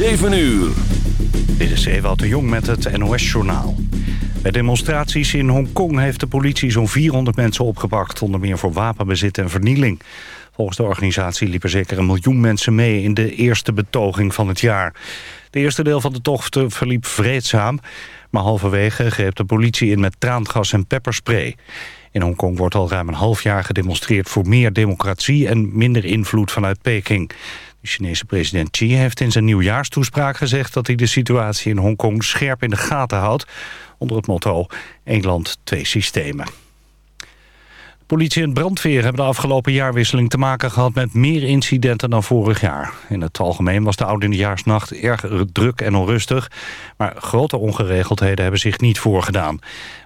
7 uur. Dit is Ewout de Jong met het NOS-journaal. Bij demonstraties in Hongkong heeft de politie zo'n 400 mensen opgepakt... onder meer voor wapenbezit en vernieling. Volgens de organisatie liepen zeker een miljoen mensen mee... in de eerste betoging van het jaar. De eerste deel van de tocht verliep vreedzaam... maar halverwege greep de politie in met traangas en pepperspray. In Hongkong wordt al ruim een half jaar gedemonstreerd... voor meer democratie en minder invloed vanuit Peking... De Chinese president Xi heeft in zijn nieuwjaarstoespraak gezegd... dat hij de situatie in Hongkong scherp in de gaten houdt... onder het motto één land, twee systemen. Politie en brandweer hebben de afgelopen jaarwisseling te maken gehad met meer incidenten dan vorig jaar. In het algemeen was de oudejaarsnacht erg druk en onrustig, maar grote ongeregeldheden hebben zich niet voorgedaan.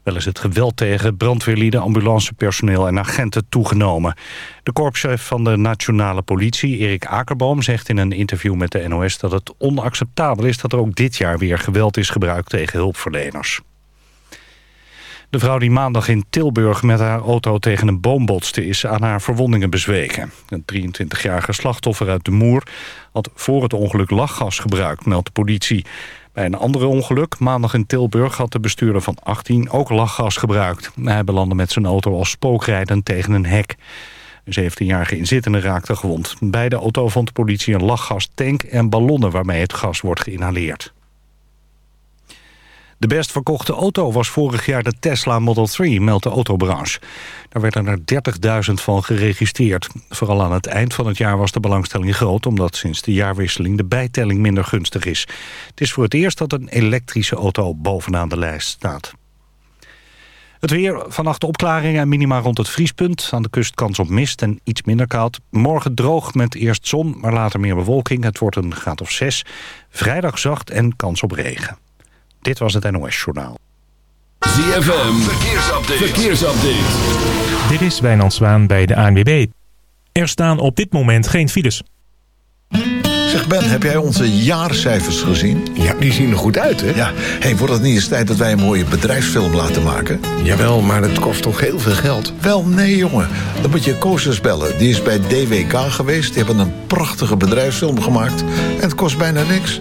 Wel is het geweld tegen brandweerlieden, ambulancepersoneel en agenten toegenomen. De korpschef van de nationale politie, Erik Akerboom, zegt in een interview met de NOS dat het onacceptabel is dat er ook dit jaar weer geweld is gebruikt tegen hulpverleners. De vrouw die maandag in Tilburg met haar auto tegen een boom botste... is aan haar verwondingen bezweken. Een 23-jarige slachtoffer uit de Moer had voor het ongeluk lachgas gebruikt, meldt de politie. Bij een andere ongeluk, maandag in Tilburg, had de bestuurder van 18 ook lachgas gebruikt. Hij belandde met zijn auto als spookrijdend tegen een hek. Een 17-jarige inzittende raakte gewond. Bij de auto vond de politie een lachgastank en ballonnen waarmee het gas wordt geïnhaleerd. De best verkochte auto was vorig jaar de Tesla Model 3, meldt de autobranche. Daar werden er 30.000 van geregistreerd. Vooral aan het eind van het jaar was de belangstelling groot... omdat sinds de jaarwisseling de bijtelling minder gunstig is. Het is voor het eerst dat een elektrische auto bovenaan de lijst staat. Het weer, vannacht opklaringen en minima rond het vriespunt. Aan de kust kans op mist en iets minder koud. Morgen droog met eerst zon, maar later meer bewolking. Het wordt een graad of 6. Vrijdag zacht en kans op regen. Dit was het NOS Journaal. ZFM, verkeersupdate. verkeersupdate. Dit is Wijnand Zwaan bij de ANWB. Er staan op dit moment geen files. Zeg Ben, heb jij onze jaarcijfers gezien? Ja, die zien er goed uit, hè? Ja, hey, wordt het niet eens tijd dat wij een mooie bedrijfsfilm laten maken? Jawel, maar het kost toch heel veel geld? Wel, nee jongen. Dan moet je Koosjes bellen. Die is bij DWK geweest. Die hebben een prachtige bedrijfsfilm gemaakt. En het kost bijna niks.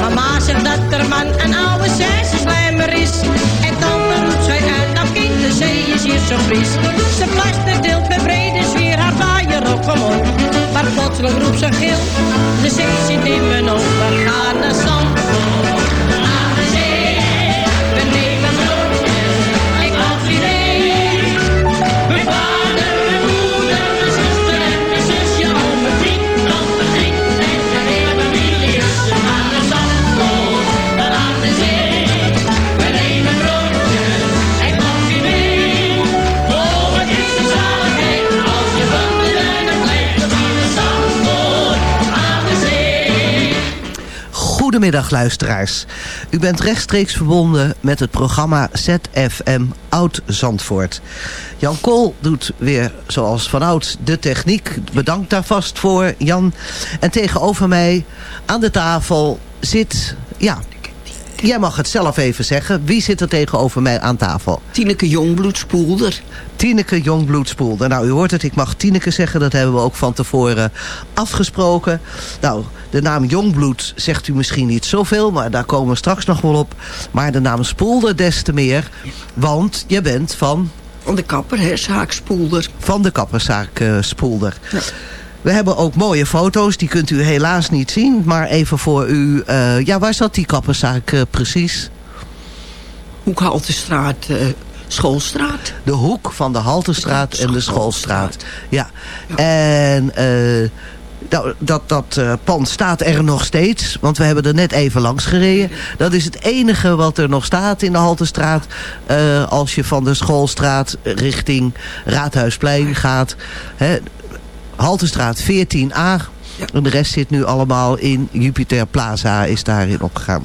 Mama zegt dat er man een oude slijmer is. En dan roept zij uit, nou kind, de zee is hier zo fris. Ze plaster deelt met brede sfeer haar vaaier op omhoog. Maar plotseling roept ze gil, de zee zit in mijn ogen. Gaan naar zand. Goedemiddag luisteraars. U bent rechtstreeks verbonden met het programma ZFM Oud Zandvoort. Jan Kool doet weer zoals vanouds de techniek. Bedankt daar vast voor, Jan. En tegenover mij aan de tafel zit... Ja, jij mag het zelf even zeggen. Wie zit er tegenover mij aan tafel? Tineke Jongbloedspoelder. Tineke Jongbloedspoelder. Nou, u hoort het, ik mag Tineke zeggen. Dat hebben we ook van tevoren afgesproken. Nou, de naam Jongbloed zegt u misschien niet zoveel, maar daar komen we straks nog wel op. Maar de naam Spoelder des te meer, want je bent van... Van de kapper, hè, zaak Spoelder. Van de kapperszaak eh, Spoelder. We hebben ook mooie foto's, die kunt u helaas niet zien. Maar even voor u, eh, ja, waar zat die kapperszaak eh, precies? Hoekhaltestraat, eh Schoolstraat. De hoek van de Haltestraat en de Schoolstraat. Ja. En eh, nou, dat, dat eh, pand staat er nog steeds. Want we hebben er net even langs gereden. Dat is het enige wat er nog staat in de Haltestraat. eh, als je van de Schoolstraat richting Raadhuisplein gaat. Hè, Haltestraat 14a. En de rest zit nu allemaal in Jupiter Plaza is daarin opgegaan.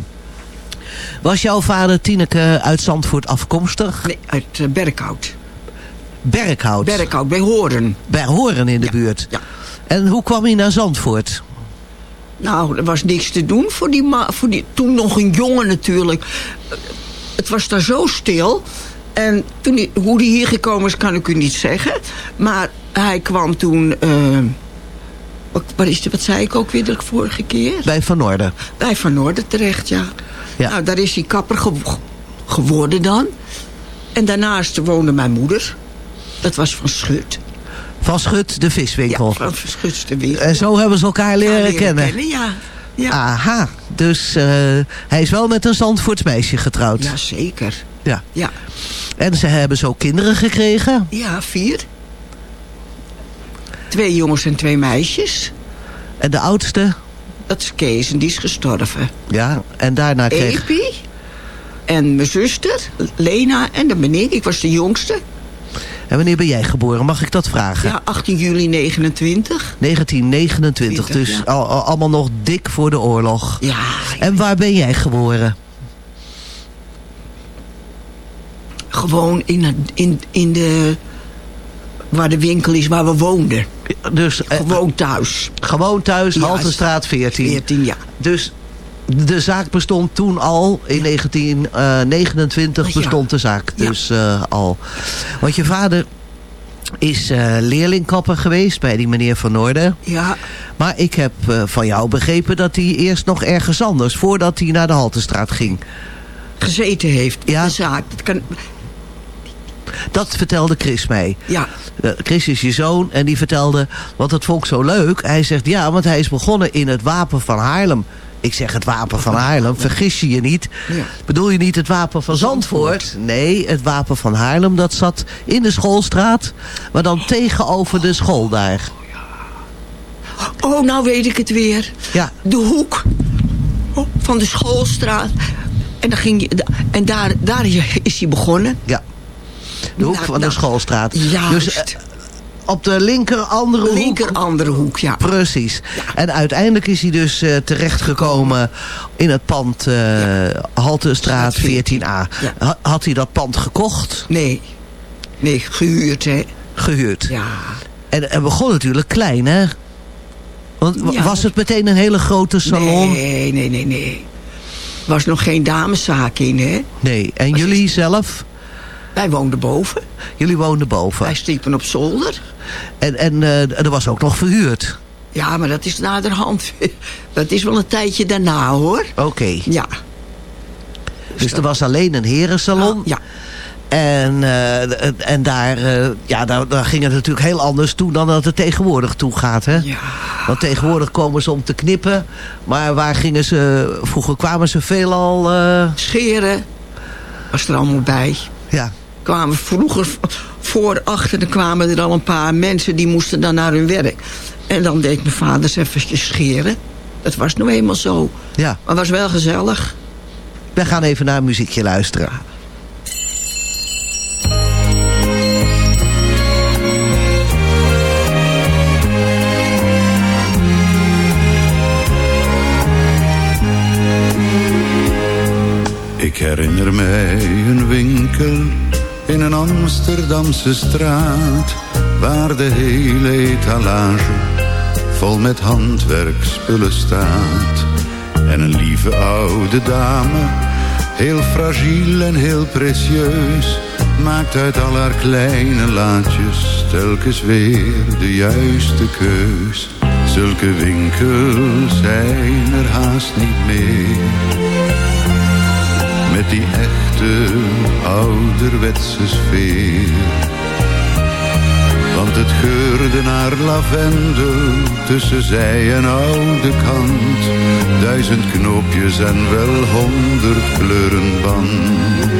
Was jouw vader Tineke uit Zandvoort afkomstig? Nee, uit uh, Berkhout. Berkhout? Berkhout, bij Horen. Bij Horen in de buurt? Ja. En hoe kwam hij naar Zandvoort? Nou, er was niks te doen voor die, voor die toen nog een jongen natuurlijk. Het was daar zo stil. En toen hij, hoe die hier gekomen is, kan ik u niet zeggen. Maar hij kwam toen... eh, wat, wat, is, wat zei ik ook weer de vorige keer? Bij Van Noorden. Bij Van Noorden terecht, ja. Ja. Nou, daar is hij kapper gew- geworden dan. En daarnaast woonde mijn moeder. Dat was van Schut. Van Schut, de viswinkel. Ja, van Schut de winkel. En zo hebben ze elkaar leren, leren kennen. kennen, ja. Ja. Aha, dus eh, hij is wel met een Zandvoorts meisje getrouwd. Ja, zeker. Ja. Ja. En ze hebben zo kinderen gekregen. Ja, vier. Twee jongens en twee meisjes. En de oudste? Dat is Kees en die is gestorven. Ja, en daarna kreeg... Epi. En mijn zuster, Lena en ben ik. Ik was de jongste. En wanneer ben jij geboren? Mag ik dat vragen? Ja, 18 juli 29. 1929, dus ja. al, al- allemaal nog dik voor de oorlog. Ja. En waar ben jij geboren? Gewoon in, in, in de... Waar de winkel is waar we woonden. Dus, eh, Gewoon thuis. Gewoon thuis, Ja, Haltestraat 14. 14, ja. Dus de zaak bestond toen al, in 1929 Ja. bestond de zaak dus eh, al. Want je vader is eh, leerlingkapper geweest bij die meneer Van Noorden. Ja. Maar ik heb eh, van jou begrepen dat hij eerst nog ergens anders, voordat hij naar de Haltestraat ging. Gezeten heeft. Ja. De zaak. Dat kan, Dat vertelde Chris mij. ja. Eh, Chris is je zoon en die vertelde, want dat vond ik zo leuk. Hij zegt, ja, want hij is begonnen in het Wapen van Haarlem. Ik zeg het Wapen van Haarlem, vergis je je niet. Ja. Bedoel je niet het Wapen van Zandvoort? Nee, het Wapen van Haarlem, dat zat in de schoolstraat. Maar dan tegenover de school daar. Oh, nou weet ik het weer. Ja. De hoek van de schoolstraat. En, dan ging je, en daar, daar is hij begonnen. Ja. De hoek Nou, van de nou, schoolstraat. Juist. Dus eh, op de linker andere hoek. Linker andere hoek, ja. Precies. En uiteindelijk is hij dus eh, terechtgekomen in het pand eh Haltestraat 14a. Ja. Ha- Had hij dat pand gekocht? Nee. Nee, gehuurd, hè. Gehuurd. Ja. En het begon natuurlijk klein, hè? Want was het meteen een hele grote salon? Nee, nee, nee, nee. Er was nog geen dameszaak in, hè. Nee. En jullie zelf? Wij woonden boven. Jullie woonden boven. Wij sliepen op zolder. En, en eh, er was ook nog verhuurd. Ja, maar dat is naderhand. Dat is wel een tijdje daarna, hoor. Oké. Ja. Dus er was alleen een herensalon. Ja. En, eh, en daar, eh, ja, daar, daar ging het natuurlijk heel anders toe dan dat het tegenwoordig toe gaat. Hè? Ja. Want tegenwoordig komen ze om te knippen. Maar waar gingen ze... Vroeger kwamen ze veelal... eh Scheren was er allemaal bij. Ja. Kwamen vroeger voor, achter, kwamen er al een paar mensen... die moesten dan naar hun werk. En dan deed mijn vader eens eventjes scheren. Dat was nou eenmaal zo. Ja. Maar was wel gezellig. We gaan even naar een muziekje luisteren. Ik herinner mij een winkel in een Amsterdamse straat Waar de hele etalage vol met handwerkspullen staat. En een lieve oude dame, heel fragiel en heel precieus Maakt uit al haar kleine laadjes telkens weer de juiste keus. Zulke winkels zijn er haast niet meer met die echte ouderwetse sfeer. Want het geurde naar lavendel tussen zij en oude kant. Duizend knoopjes en wel honderd kleuren band.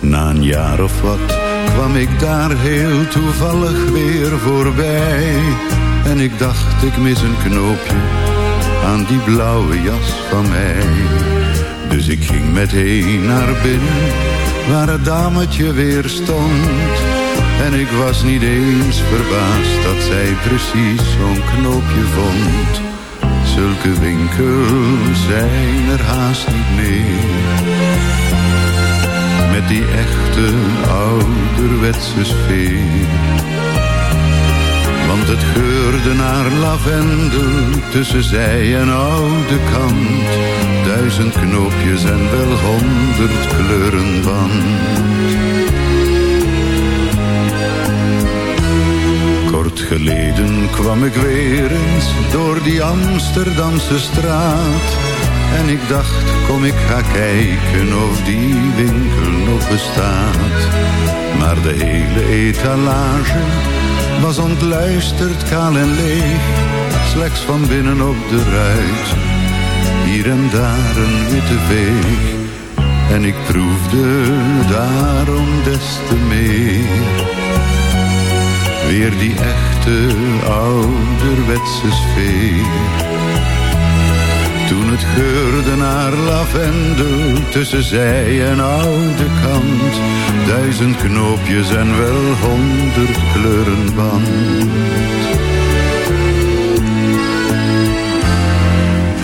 Na een jaar of wat kwam ik daar heel toevallig weer voorbij. En ik dacht ik mis een knoopje aan die blauwe jas van mij. Dus ik ging meteen naar binnen, waar het dametje weer stond. En ik was niet eens verbaasd dat zij precies zo'n knoopje vond. Zulke winkels zijn er haast niet meer. Met die echte ouderwetse sfeer. Want het geurde naar lavendel tussen zij en oude kant. Duizend knoopjes en wel honderd kleuren band. Kort geleden kwam ik weer eens door die Amsterdamse straat. En ik dacht, kom ik ga kijken of die winkel nog bestaat. Maar de hele etalage was ontluisterd, kaal en leeg. Slechts van binnen op de ruit, hier en daar een witte veeg. En ik proefde daarom des te meer. Weer die echte ouderwetse sfeer. Toen het geurde naar lavendel tussen zij en oude kant. Duizend knoopjes en wel honderd kleuren band.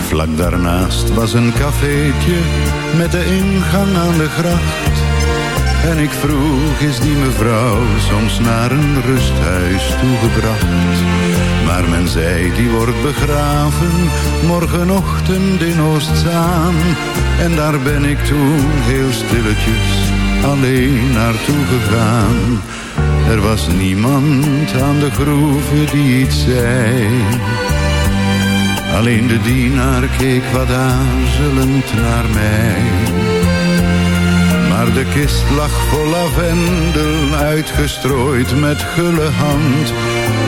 Vlak daarnaast was een cafeetje met de ingang aan de gracht. En ik vroeg, is die mevrouw soms naar een rusthuis toegebracht? Maar men zei, die wordt begraven, morgenochtend in Oostzaan. En daar ben ik toen heel stilletjes alleen naartoe gegaan. Er was niemand aan de groeve die iets zei. Alleen de dienaar keek wat aarzelend naar mij. De kist lag vol lavendel, uitgestrooid met gulle hand.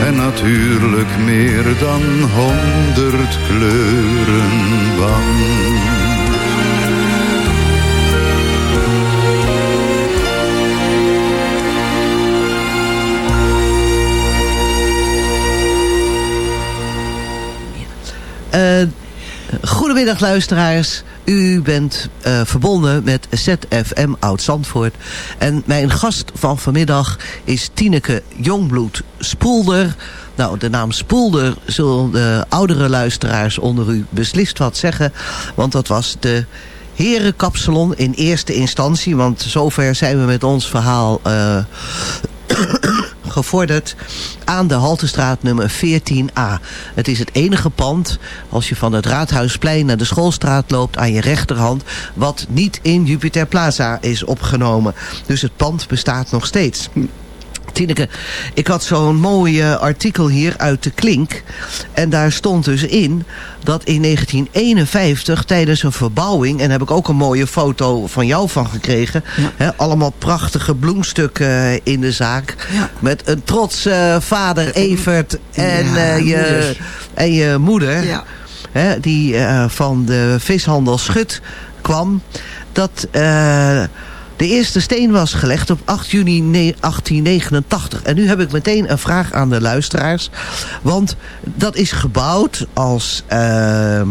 En natuurlijk meer dan honderd kleuren. Eh, goedemiddag luisteraars. U bent eh, verbonden met ZFM Oud-Zandvoort. En mijn gast van vanmiddag is Tineke Jongbloed Spoelder. Nou, de naam Spoelder zullen de oudere luisteraars onder u beslist wat zeggen. Want dat was de herenkapsalon in eerste instantie. Want zover zijn we met ons verhaal... eh, gevorderd aan de Haltestraat nummer 14a. Het is het enige pand, als je van het Raadhuisplein naar de Schoolstraat loopt, aan je rechterhand, wat niet in Jupiter Plaza is opgenomen. Dus het pand bestaat nog steeds. Tineke, ik had zo'n mooi eh, artikel hier uit de Klink. En daar stond dus in dat in 1951 tijdens een verbouwing... en daar heb ik ook een mooie foto van jou van gekregen... Allemaal prachtige bloemstukken in de zaak. Met een trots eh, vader Evert en, Ja, eh, je, moeder. en je moeder... Die eh, van de vishandel Schut kwam... dat... de eerste steen was gelegd op 8 juni ne- 1889. En nu heb ik meteen een vraag aan de luisteraars. Want dat is gebouwd als eh,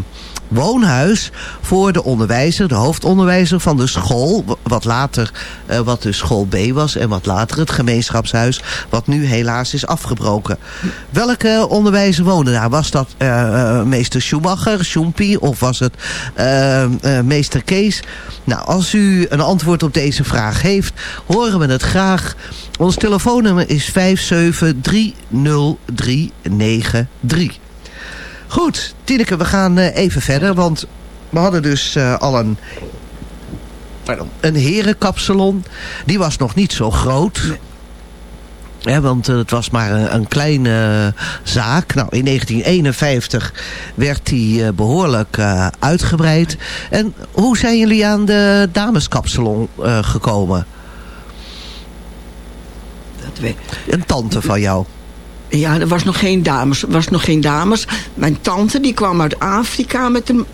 woonhuis voor de onderwijzer, de hoofdonderwijzer van de school. Wat later eh, wat de school B was en wat later het gemeenschapshuis. Wat nu helaas is afgebroken. Welke onderwijzer woonde daar? Was dat eh, eh, meester Schumacher, Schoempie of was het meester Kees? Nou, als u een antwoord op deze vraag heeft, horen we het graag. Ons telefoonnummer is 5730393. Goed, Tineke, we gaan eh, even verder, want we hadden dus eh, al een, pardon, een herenkapsalon. Die was nog niet zo groot. Hè, want eh, het was maar een, een kleine zaak. Nou, in 1951 werd die eh, behoorlijk eh, uitgebreid. En hoe zijn jullie aan de dameskapsalon gekomen? Dat weet Een tante van jou. Ja, er was nog geen dames. Was nog geen dames. Mijn tante die kwam uit Afrika met een...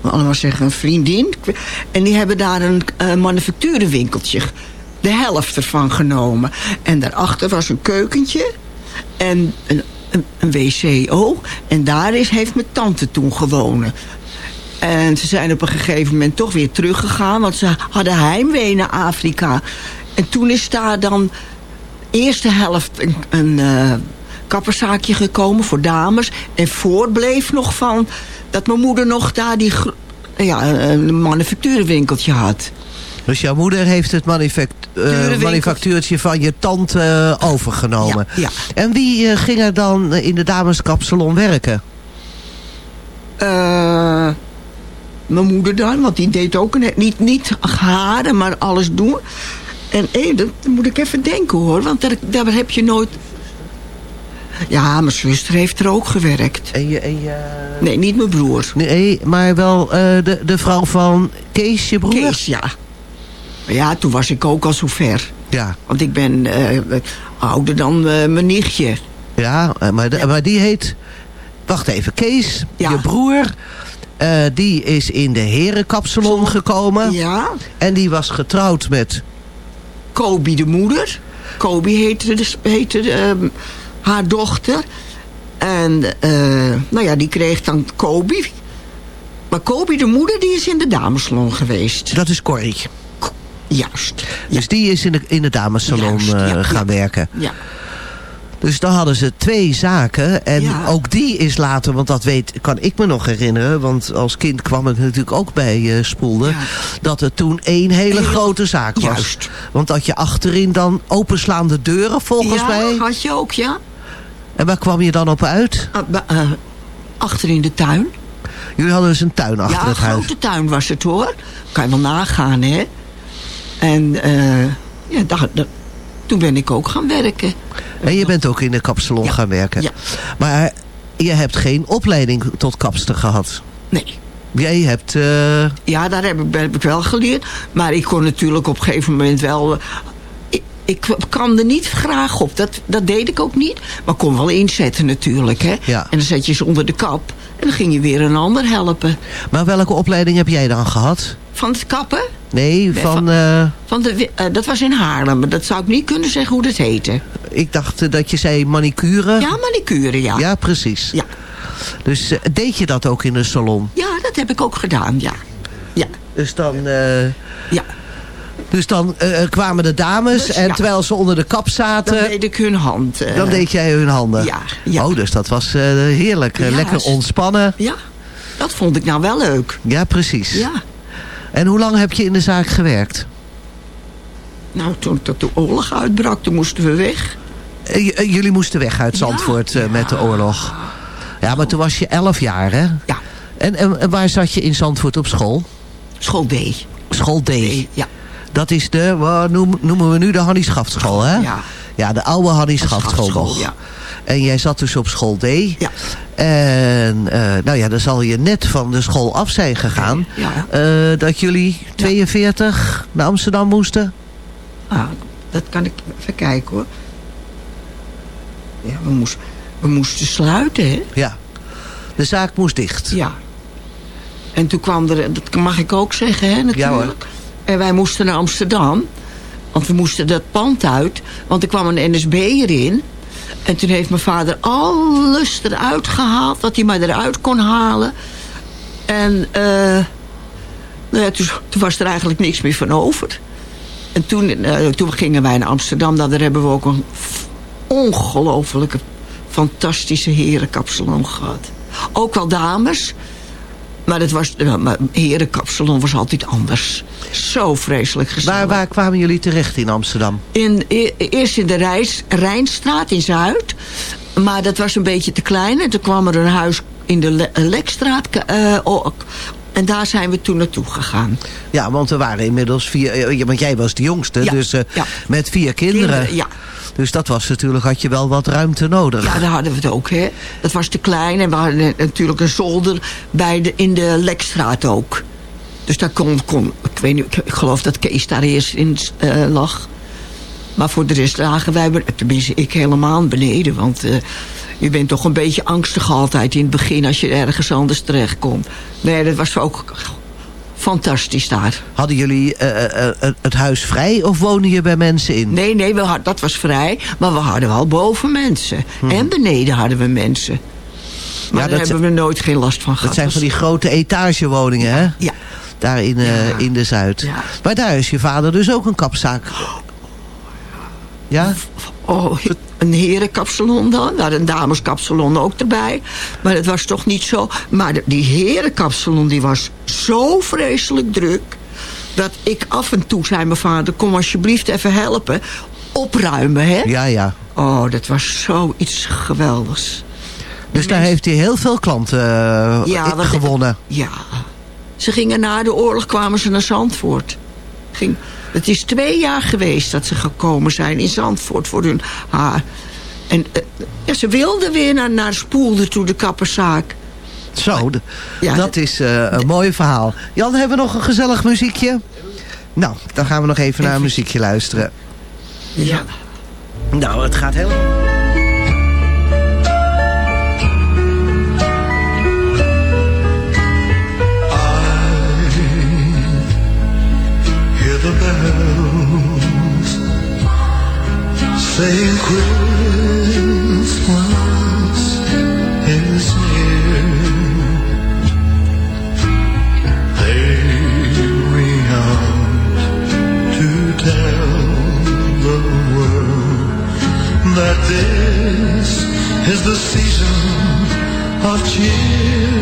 Allemaal zeggen een vriendin. En die hebben daar een eh manufacturenwinkeltje. De helft ervan genomen. En daarachter was een keukentje. En een, een, een wco. En daar is, heeft mijn tante toen gewoond. En ze zijn op een gegeven moment toch weer teruggegaan. Want ze hadden heimwee naar Afrika. En toen is daar dan eerste helft een, een eh, kapperszaakje gekomen voor dames. En voorbleef nog van dat mijn moeder nog daar die ja, een manufacturenwinkeltje had. Dus jouw moeder heeft het manufact eh, manufactuurtje van je tante eh, overgenomen. Ja, En wie eh, ging er dan eh, in de dameskapsalon werken? Eh, mijn moeder dan, want die deed ook een, niet, niet haren, maar alles doen. En hé, dat moet ik even denken hoor, want daar, daar heb je nooit... Ja, mijn zuster heeft er ook gewerkt. En je, en je... Nee, niet mijn broer. Nee, maar wel eh, de, de vrouw van Kees, je broer? Kees, ja. Maar ja, toen was ik ook al zo ver. Ja. Want ik ben eh, ouder dan eh, mijn nichtje. Ja, eh, maar, de- maar die heet... Wacht even, Kees, je broer... eh, die is in de herenkapsalon gekomen. Ja. En die was getrouwd met... Kobi de moeder. Kobi heette, de, heette de, ehm, haar dochter. En eh, nou ja, die kreeg dan Kobi. Maar Kobi de moeder, die is in de damesalon geweest. Dat is Corrie. Juist. Dus die is in de, in de damessalon Juist, eh, ja, gaan ja. werken. Ja. Dus dan hadden ze twee zaken. En Ja. ook die is later, want dat weet, kan ik me nog herinneren. Want als kind kwam ik natuurlijk ook bij Spoelde. Dat het toen één hele grote zaak was. Juist. Want dat je achterin dan openslaande deuren volgens ja, mij. had je ook, ja. En waar kwam je dan op uit? Ah, eh, achter in de tuin. Jullie hadden dus een tuin achter ja, een het huis. grote tuin was het hoor. Kan je wel nagaan, hè. En eh, ja, daar- daar- toen ben ik ook gaan werken. En je bent ook in de kapsalon gaan werken. Ja. Maar je hebt geen opleiding tot kapster gehad. Nee. Jij hebt... eh, Ja, daar heb ik, heb ik wel geleerd. Maar ik kon natuurlijk op een gegeven moment wel... eh, Ik, ik kwam er niet graag op. Dat, dat deed ik ook niet. Maar kon wel inzetten natuurlijk. Hè? Ja. En dan zet je ze onder de kap. En dan ging je weer een ander helpen. Maar welke opleiding heb jij dan gehad? Van het kappen? Nee, Nee, van... van- eh, Van de, eh, dat was in Haarlem. Maar dat zou ik niet kunnen zeggen hoe dat heette. ik dacht eh, dat je zei manicure. Ja, manicure, ja. Ja, precies. Ja. Dus deed je dat ook in een salon? Ja, dat heb ik ook gedaan, ja. Ja. Dus dan... Ja. Dus dan kwamen de dames Dus, en ja. terwijl ze onder de kap zaten... Dan deed ik hun hand. dan deed jij hun handen? Ja, ja. Oh, dus dat was heerlijk. Ja, lekker s- ontspannen. Ja, dat vond ik nou wel leuk. Ja, precies. Ja. En hoe lang heb je in de zaak gewerkt? Nou, toen dat de oorlog uitbrak, toen moesten we weg. Eh, j- eh, jullie moesten weg uit Zandvoort eh, met de oorlog. Ja, maar toen was je elf jaar, hè? Ja. En, en, en waar zat je in Zandvoort op school? School D. School D. ja. Dat is de, wat noem- noemen we nu de Hannie Schaftschool, hè? Ja. Ja, de oude Hannie Schaftschool Schaftschool, nog. ja. En jij zat dus op school D. Ja. En eh, nou ja, dan zal je net van de school af zijn gegaan. Ja. eh, dat jullie 42 naar Amsterdam moesten. Ah, dat kan ik even kijken hoor. Ja, we, moest, we moesten sluiten, hè? Ja. De zaak moest dicht. Ja. En toen kwam er, dat mag ik ook zeggen, hè, natuurlijk. Ja, hoor. En wij moesten naar Amsterdam. Want we moesten dat pand uit. Want er kwam een NSB'er in. En toen heeft mijn vader alles eruit gehaald. Wat hij maar eruit kon halen. En eh, nou ja, toen, was er eigenlijk niks meer van over. En toen, eh, toen gingen wij naar Amsterdam. Nou, daar hebben we ook een ongelofelijke, fantastische herenkapsalon gehad. Ook wel dames. Maar, het was, eh, maar herenkapsalon was altijd anders. Zo vreselijk gezellig. Waar, waar kwamen jullie terecht in Amsterdam? In, e- eerst in de Rijnstraat in Zuid. Maar dat was een beetje te klein. En toen kwam er een huis in de Le- Lekstraat. eh, ook. en daar zijn we toen naartoe gegaan. Ja, want er waren inmiddels vier... eh, Want jij was de jongste, Ja, dus eh, ja. met vier kinderen. Kinderen, ja. Dus dat was natuurlijk, had je wel wat ruimte nodig. Ja, daar hadden we het ook, hè. Dat was te klein. En we hadden natuurlijk een zolder bij de, in de Lekstraat ook. Dus daar kon, kon ik weet niet, ik, geloof dat Kees daar eerst in eh, lag. Maar voor de rest lagen wij, tenminste ik helemaal beneden. Want eh, je bent toch een beetje angstig altijd in het begin als je ergens anders terechtkomt. Nee, dat was ook fantastisch daar. Hadden jullie eh, eh, eh, het huis vrij of wonen je bij mensen in? Nee, nee, we had, dat was vrij. Maar we hadden wel boven mensen. En beneden hadden we mensen. Maar Hmm. Ja, daar dat hebben we nooit geen last van gehad. Dat zijn van die grote etagewoningen, hè? Ja. Daar in, in de Zuid. Ja. Maar daar is je vader dus ook een kapzaak. Ja? Oh, een herenkapsalon dan. Daar een dameskapsalon ook erbij. Maar het was toch niet zo. Maar die herenkapsalon die was zo vreselijk druk. Dat ik af en toe zei mijn vader... kom alsjeblieft even helpen. Opruimen, hè? Ja, ja. Oh, dat was zoiets geweldigs. Dus daar heeft hij heel veel klanten Ja, dat- gewonnen. Ja. Ze gingen na de oorlog kwamen ze naar Zandvoort. Ging, het is twee jaar geweest dat ze gekomen zijn in Zandvoort voor hun haar. En eh, ja, ze wilden weer naar, naar Spoelde toe, de kapperszaak. Zo, Ja, dat is eh, een mooi verhaal. Jan, hebben we nog een gezellig muziekje? Nou, dan gaan we nog even naar een muziekje luisteren. Ja. Nou, het gaat helemaal... hear the saying Christmas is near. They out to tell the world that this is the season of cheer.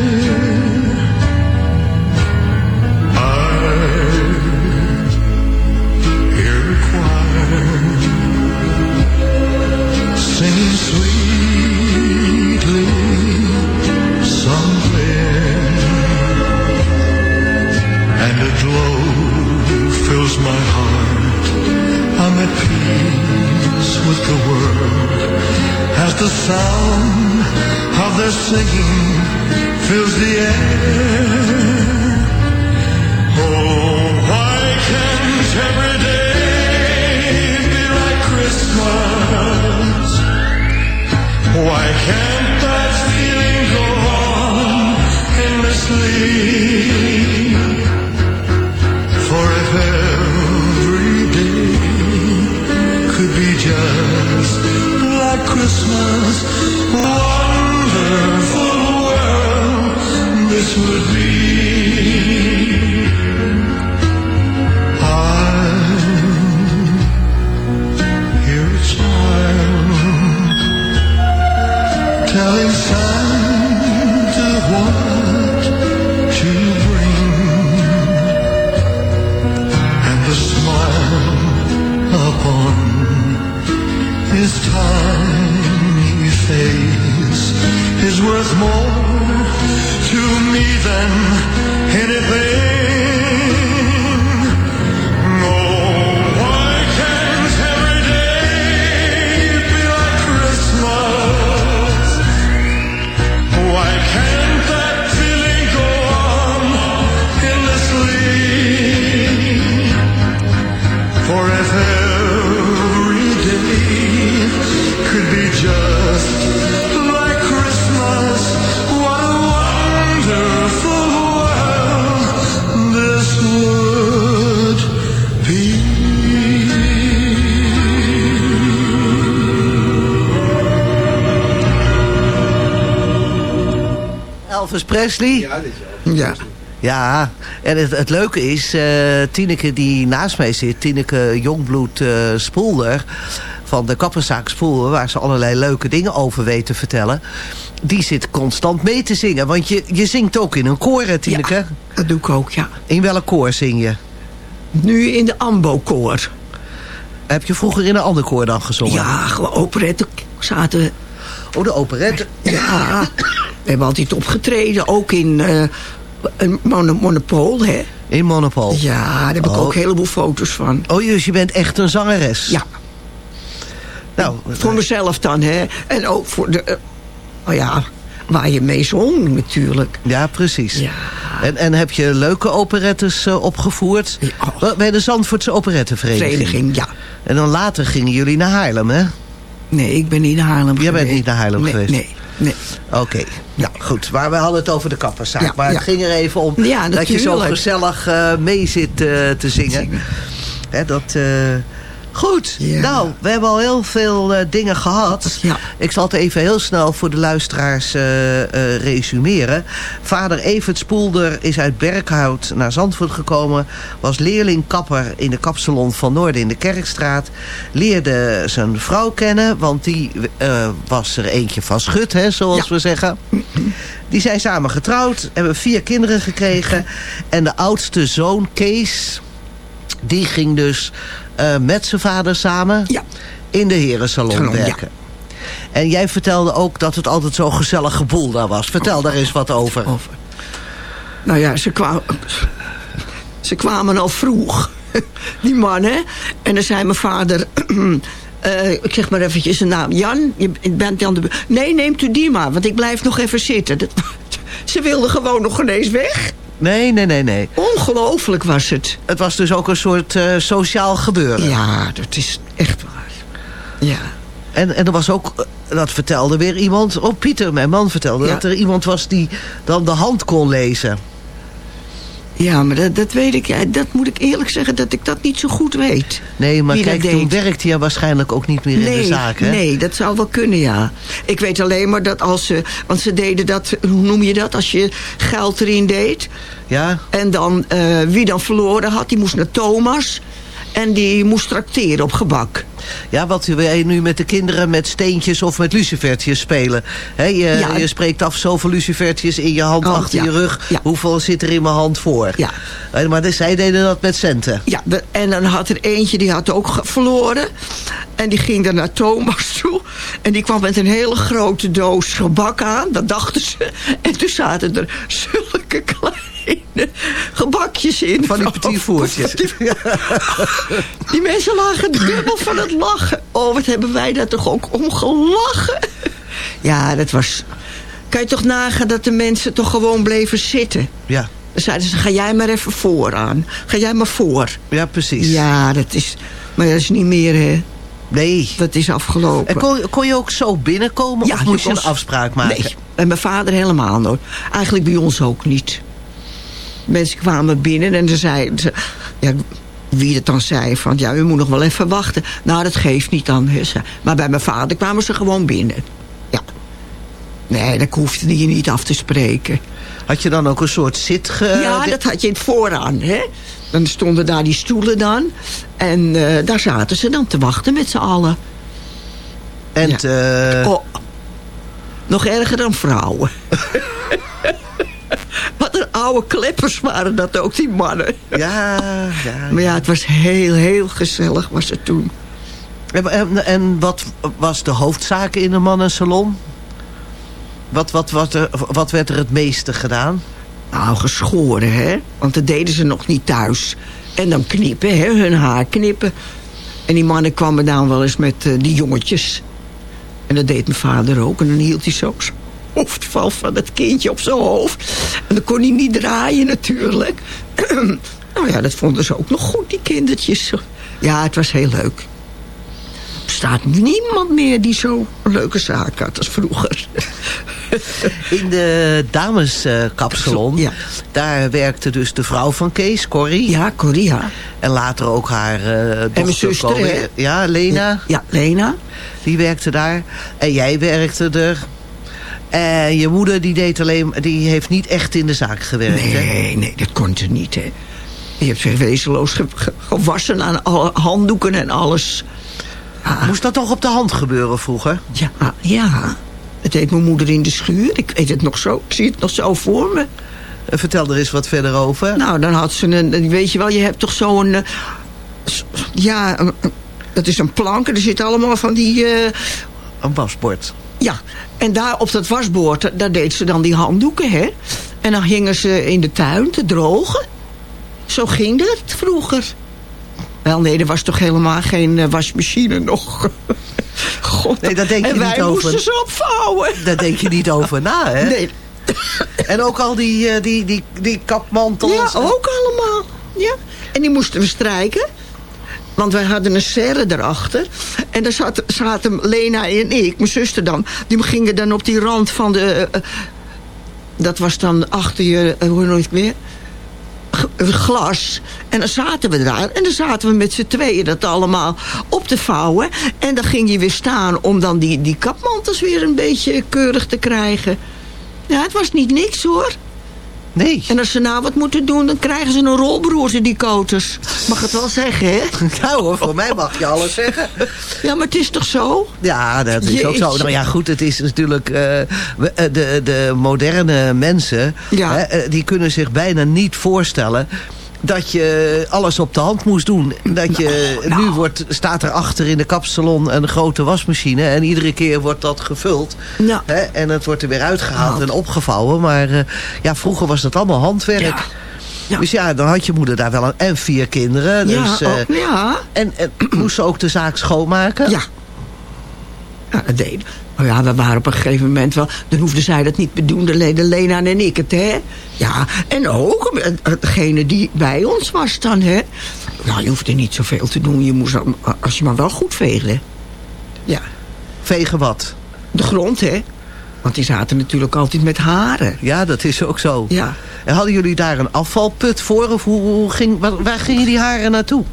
Fills my heart. I'm at peace with the world as the sound of their singing fills the air. Oh, why can't every day be like Christmas? Why can't Ja. Ja, en het, het leuke is, eh, Tineke die naast mij zit, Tineke Jongbloed eh Spoelder van de kapperszaak Spoelder, waar ze allerlei leuke dingen over weet te vertellen, die zit constant mee te zingen. Want je, je zingt ook in een koor, hè, Tineke? Dat doe ik ook, ja. In welk koor zing je? Nu in de Ambo-koor. Heb je vroeger in een ander koor dan gezongen? Ja, gewoon operette zaten... Oh, de operette? Ja, we hebben altijd opgetreden, ook in eh een mono Monopool, hè. In Monopol? Ja, daar heb ik Oh. ook een heleboel foto's van. Oh, dus je bent echt een zangeres? Ja. Nou, Voor mezelf dan, hè. En ook voor de... eh, oh ja, waar je mee zong natuurlijk. Ja, precies. Ja. En, en heb je leuke operettes eh, opgevoerd? Bij de Zandvoortse Operettenvereniging? Vereniging, ja. En dan later gingen jullie naar Haarlem, hè? Nee, ik ben niet naar Haarlem Jij bent geweest. niet naar Haarlem nee, geweest? Nee, nee. Oké, nou goed. Maar we hadden het over de kapperszaak. Ja, maar het ja. ging er even om Ja, dat je zo gezellig eh, mee zit eh, te zingen. Hè, dat... eh, Goed, Ja. nou, we hebben al heel veel eh, dingen gehad. Ja. Ik zal het even heel snel voor de luisteraars eh, eh, resumeren. Vader Evert Spoelder is uit Berkhout naar Zandvoort gekomen. Was leerling kapper in de kapsalon van Noorden in de Kerkstraat. Leerde zijn vrouw kennen, want die was er eentje van schut, hè, zoals we zeggen. Die zijn samen getrouwd, hebben vier kinderen gekregen. En de oudste zoon, Kees, die ging dus eh, met zijn vader samen Ja. in de herensalon Salon, ja. werken. En jij vertelde ook dat het altijd zo'n gezellig geboel daar was. Vertel daar eens wat over. Over. Nou ja, ze kwamen, ze kwamen al vroeg, die mannen. En dan zei mijn vader... eh, ik zeg maar eventjes een naam. Jan, je bent aan de... Nee, neemt u die maar, want ik blijf nog even zitten. Dat, ze wilden gewoon nog ineens weg. Nee, nee, nee, nee. Ongelooflijk was het. Het was dus ook een soort eh, sociaal gebeuren. Ja, dat is echt waar. Ja. En, en er was ook, eh, dat vertelde weer iemand... Oh, Pieter, mijn man vertelde Ja. dat er iemand was die dan de hand kon lezen. Ja, maar dat, dat weet ik. ja, Dat moet ik eerlijk zeggen dat ik dat niet zo goed weet. Nee, maar kijk, toen werkte hij waarschijnlijk ook niet meer in de zaak, hè? nee, dat zou wel kunnen, ja. Ik weet alleen maar dat als ze... Want ze deden dat, hoe noem je dat? Als je geld erin deed. Ja? En dan, eh, wie dan verloren had, die moest naar Thomas. En die moest tracteren op gebak. Ja, wat wij nu met de kinderen met steentjes of met lucifertjes spelen. Je, Ja. je spreekt af zoveel lucifertjes in je hand Oh, achter ja. je rug. Ja. Hoeveel zit er in mijn hand voor? Ja. Eh, Maar dus, zij deden dat met centen. Ja, en dan had er eentje, die had ook verloren. En die ging dan naar Thomas toe. En die kwam met een hele grote doos gebak aan. Dat dachten ze. En toen zaten er zulke kleine gebakjes in. Van die petit voertjes. Die mensen lagen dubbel van het lachen. Oh, wat hebben wij daar toch ook om gelachen. Ja, dat was... Kan je toch nagaan dat de mensen toch gewoon bleven zitten? Ja. Dan zeiden ze, ga jij maar even vooraan. Ga jij maar voor. Ja, precies. Ja, dat is... Maar dat is niet meer, hè. Nee. Dat is afgelopen. En kon, kon je ook zo binnenkomen Ja, of moest je kon- een afspraak maken? Nee, en mijn vader helemaal nooit. Eigenlijk bij ons ook niet. Mensen kwamen binnen en ze zeiden... Ze, ja, wie het dan zei van, ja, u moet nog wel even wachten. Nou, dat geeft niet dan. Maar bij mijn vader kwamen ze gewoon binnen. Ja. Nee, dat hoefde je niet af te spreken. Had je dan ook een soort zit... Ge... ja, dat had je in het vooraan, hè. Dan stonden daar die stoelen dan. En eh, daar zaten ze dan te wachten met z'n allen. En Ja. te- Oh, nog erger dan vrouwen. Wat een oude kleppers waren dat ook, die mannen. Ja, ja. Maar ja, het was heel, heel gezellig was het toen. En, en, en wat was de hoofdzaak in een mannensalon? Wat, wat, wat, er, wat werd er het meeste gedaan? Nou, geschoren, hè. Want dat deden ze nog niet thuis. En dan knippen, hè, hun haar knippen. En die mannen kwamen dan wel eens met eh, die jongetjes. En dat deed mijn vader ook. En dan hield hij zo zijn hoofdval van het kindje op zijn hoofd. En dan kon hij niet draaien natuurlijk. nou ja, dat vonden ze ook nog goed, die kindertjes. Ja, het was heel leuk. Er bestaat niemand meer die zo'n leuke zaak had als vroeger. In de dameskapsalon, Ja. daar werkte dus de vrouw van Kees, Corrie. Ja, Corrie, ja. En later ook haar eh dochter. mijn zuster? Ja, Lena. Ja, Lena. Die werkte daar. En jij werkte er. En je moeder die deed alleen, die heeft niet echt in de zaak gewerkt. hè? Nee, nee, dat kon ze niet, hè. Je hebt zich wezenloos ge- ge- gewassen aan alle handdoeken en alles. Moest dat toch op de hand gebeuren vroeger? Ja, ja. Het deed mijn moeder in de schuur. Ik weet het nog zo. Ik zie het nog zo voor me. Eh, Vertel er eens wat verder over. Nou, dan had ze een... Weet je wel, je hebt toch zo'n... eh, Ja, een- dat is een plank. En er zitten allemaal van die... eh, Een wasbord. Ja, en daar op dat wasbord, daar deed ze dan die handdoeken, hè. En dan hingen ze in de tuin te drogen. Zo ging dat vroeger. Wel, nee, er was toch helemaal geen eh, wasmachine nog. God, Nee, daar denk je en wij niet over. moesten ze opvouwen. Daar denk je niet over na, hè? Nee. En ook al die, eh, die, die, die kapmantels. Ja, ook allemaal. Ja. En die moesten we strijken. Want wij hadden een serre erachter. En daar zat, zaten Lena en ik, mijn zuster dan. Die gingen dan op die rand van de... eh, eh, dat was dan achter je... eh, hoe noem het weer? Glas. En dan zaten we daar. En dan zaten we met z'n tweeën dat allemaal op te vouwen. En dan ging je weer staan om dan die, die kapmantels weer een beetje keurig te krijgen. Ja, het was niet niks hoor. Nee. En als ze nou wat moeten doen, dan krijgen ze een rolbroers in die koters. Mag het wel zeggen, hè? Nou hoor, voor mij mag je alles zeggen. Ja, maar het is toch zo? Ja, dat is ook zo. Nou ja, goed, het is natuurlijk... eh, eh, de, de moderne mensen, Ja. hè, eh, die kunnen zich bijna niet voorstellen... dat je alles op de hand moest doen. Dat je, Nou, nu wordt, staat er achter in de kapsalon een grote wasmachine... en iedere keer wordt dat gevuld. Ja. Hè, en het wordt er weer uitgehaald en opgevouwen. Maar eh, ja, vroeger was dat allemaal handwerk. Ja. Dus ja, dan had je moeder daar wel een... En vier kinderen. Ja, Dus, eh, ja. en, en moest ze ook de zaak schoonmaken? Ja. Ja, dat deed. Maar ja, we waren op een gegeven moment wel... Dan hoefde zij dat niet te doen, de Le- de Lena en ik het, hè. Ja, en ook eh, degene die bij ons was dan, hè. Nou, je hoefde niet zoveel te doen. Je moest, dan- als je maar wel goed veegde. Ja. Vegen wat? De grond, hè. Want die zaten natuurlijk altijd met haren. Ja, dat is ook zo. Ja. En hadden jullie daar een afvalput voor? Of hoe, hoe ging, waar, waar gingen die haren naartoe?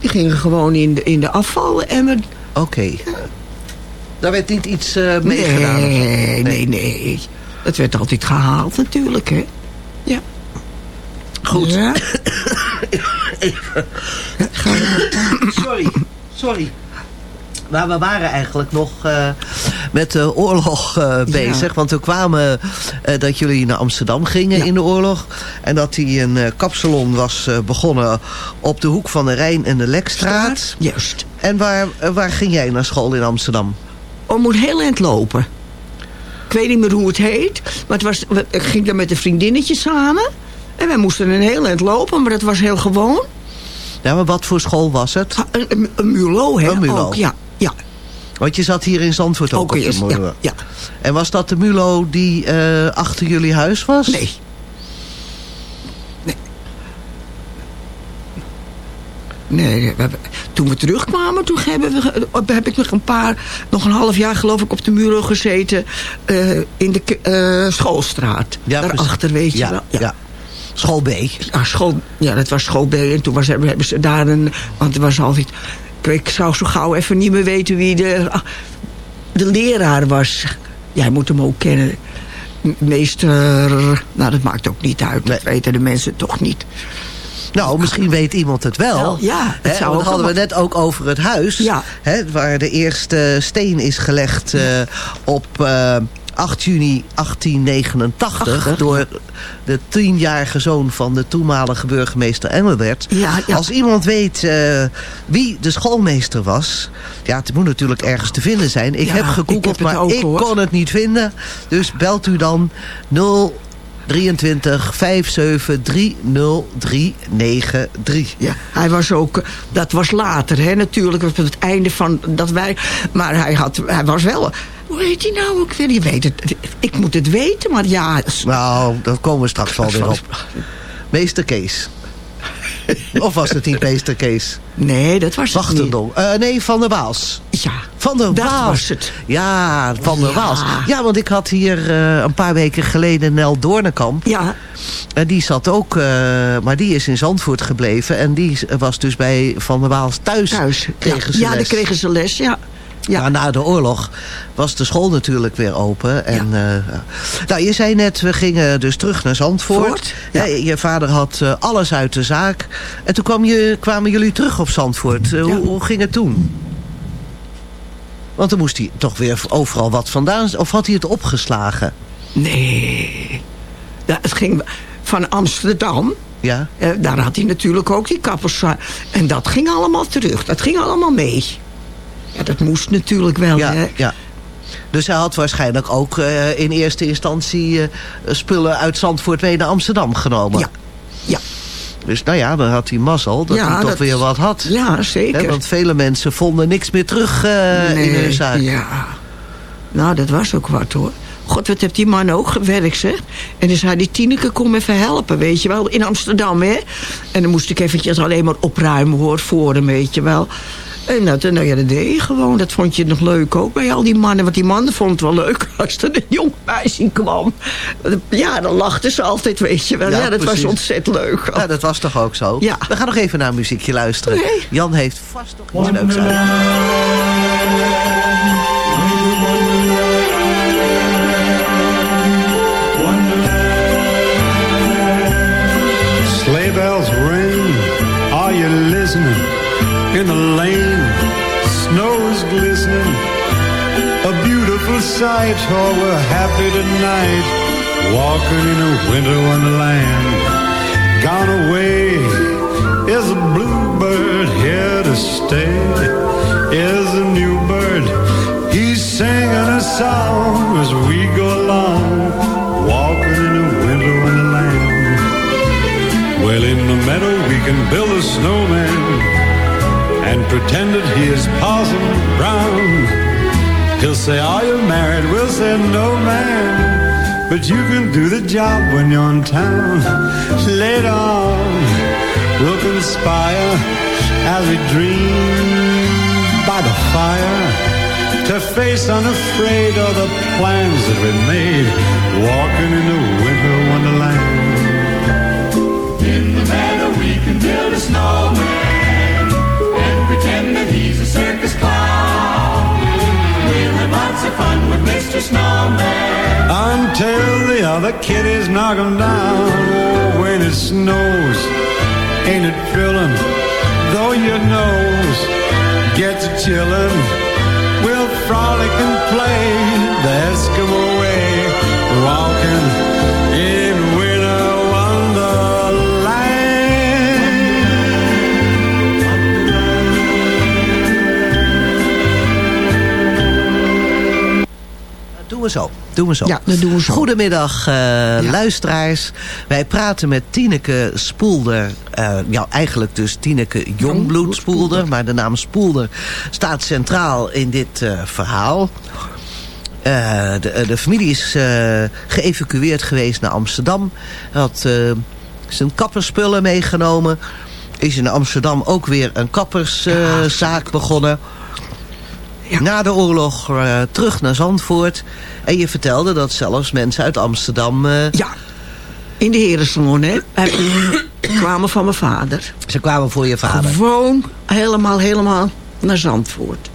Die gingen gewoon in de, in de afvalemmer. Oké. Daar werd niet iets eh mee gedaan? Nee, nee, nee. Dat werd altijd gehaald natuurlijk, hè. Ja. Goed. Ja. Sorry, sorry. Maar we waren eigenlijk nog eh, met de oorlog eh, bezig. Want we kwamen dat jullie naar Amsterdam gingen in de oorlog. En dat die een kapsalon was begonnen op de hoek van de Rijn en de Lekstraat. Juist. En waar, waar ging jij naar school in Amsterdam? Oh, moet heel eind lopen. Ik weet niet meer hoe het heet. Maar het was, ik ging daar met een vriendinnetje samen. En wij moesten een heel eind lopen, maar dat was heel gewoon. Ja, maar wat voor school was het? Ah, Een, een, een mulo, hè? Een mulo. Ook, ja. ja. Want je zat hier in Zandvoort ook, Ook op de ja. En was dat de Mulo die eh, achter jullie huis was? Nee. Nee, we hebben- toen we terugkwamen, toen hebben we, heb ik nog een paar, nog een half jaar geloof ik op de muur gezeten eh, in de eh, schoolstraat. Ja, Daarachter, weet je ja, wel. ja. School B. Ja, school, ja, dat was school B. En toen was, hebben ze daar een... Want er was altijd... Ik, ik zou zo gauw even niet meer weten wie de, ah, de leraar was. Jij moet hem ook kennen. Meester... Nou, dat maakt ook niet uit. Dat weten de mensen toch niet. Nou, misschien weet iemand het wel. Wel, ja, ook hadden we net ook over het huis. Ja. Hè, waar de eerste steen is gelegd eh, op eh, 8 juni 1889... door de tienjarige zoon van de toenmalige burgemeester Engelbert. Ja, ja. Als iemand weet eh, wie de schoolmeester was... ja, het moet natuurlijk ergens te vinden zijn. Ik Ja, heb gegoogeld, maar ook, ik kon het niet vinden. Dus belt u dan 0... 23 57 30393. Ja, hij was ook... eh, Dat was later, hè, natuurlijk. Op het einde van dat wij... Maar hij, had, hij was wel... Hoe heet hij nou? Ik weet, je weet het. Ik moet het weten, maar ja... Nou, dat komen we straks wel weer op. Meester Kees. of was het niet Meester Kees? Nee, dat was het Wacht niet. Eh, nee, Van der Waals. Ja, Van der dat Waals. was het. Ja, Van der Ja. Waals. Ja, want ik had hier eh, een paar weken geleden Nel Doornekamp. Ja. En die zat ook, eh, maar die is in Zandvoort gebleven. En die was dus bij Van der Waals thuis. Thuis. Ja, Kregen ze ja dan les. kregen ze les, ja. Ja. na de oorlog was de school natuurlijk weer open. En, eh, nou, je zei net, we gingen dus terug naar Zandvoort. Voort, Ja, je vader had eh, alles uit de zaak. En toen kwam je, kwamen jullie terug op Zandvoort. Eh, hoe, hoe ging het toen? Want dan moest hij toch weer overal wat vandaan... Of had hij het opgeslagen? Nee. Ja, het ging van Amsterdam. Ja. Daar had hij natuurlijk ook die kappers. En dat ging allemaal terug. Dat ging allemaal mee. Ja, dat moest natuurlijk wel. Ja, hè. ja. Dus hij had waarschijnlijk ook eh, in eerste instantie... eh, spullen uit Zandvoort mee naar Amsterdam genomen. Ja. Ja. Dus nou ja, dan had hij mazzel dat Ja, hij toch dat- weer wat had. Ja, zeker. Want vele mensen vonden niks meer terug eh, in hun zaak. Ja. Nou, dat was ook wat hoor. God, wat heeft die man ook gewerkt, zeg. En dan zei die Tineke, kom even helpen, weet je wel. In Amsterdam, hè. En dan moest ik eventjes alleen maar opruimen, hoor, voor hem, weet je wel. En dat, nou ja, dat deed je gewoon. Dat vond je nog leuk ook bij al die mannen. Want die mannen vonden het wel leuk als er een jong meisje kwam. Ja, dan lachten ze altijd, weet je wel. Ja, dat precies. was ontzettend leuk. Ja, dat was toch ook zo? Ja. We gaan nog even naar een muziekje luisteren. Jan heeft vast nog iets leuks uit. Sight, oh, we're happy tonight. Walking in a winter wonderland. Gone away is a bluebird here to stay. Is a new bird, he's singing a song as we go along. Walking in a winter wonderland. Well, in the meadow we can build a snowman and pretend that he is Parson Brown. He'll say, Are you married? We'll say, No, man. But you can do the job when you're in town. Later on, we'll conspire as we dream by the fire to face unafraid all the plans that we made walking in the winter wonderland. In the meadow we can build a snowman and pretend that he's a circus clown. Lots of fun with Mr. Snowman. Until the other kitties knock 'em down. Oh, when it snows, ain't it thrilling? Though your nose gets a chillin', we'll frolic and play the Eskimo way, Doen we zo. Doen we zo. Ja, dat doen we zo. Goedemiddag, eh, luisteraars. Wij praten met Tineke Spoelder. eh, ja, eigenlijk dus Tineke Jongbloed Spoelder. Maar de naam Spoelder staat centraal in dit eh, verhaal. De, de familie is geëvacueerd geweest naar Amsterdam. Had zijn kapperspullen meegenomen. Is in Amsterdam ook weer een kapperszaak begonnen. Na de oorlog eh, terug naar Zandvoort. En je vertelde dat zelfs mensen uit Amsterdam... eh, ja, in de herensalon, hè. Kwamen van mijn vader. Ze kwamen voor je vader. Gewoon helemaal, helemaal naar Zandvoort.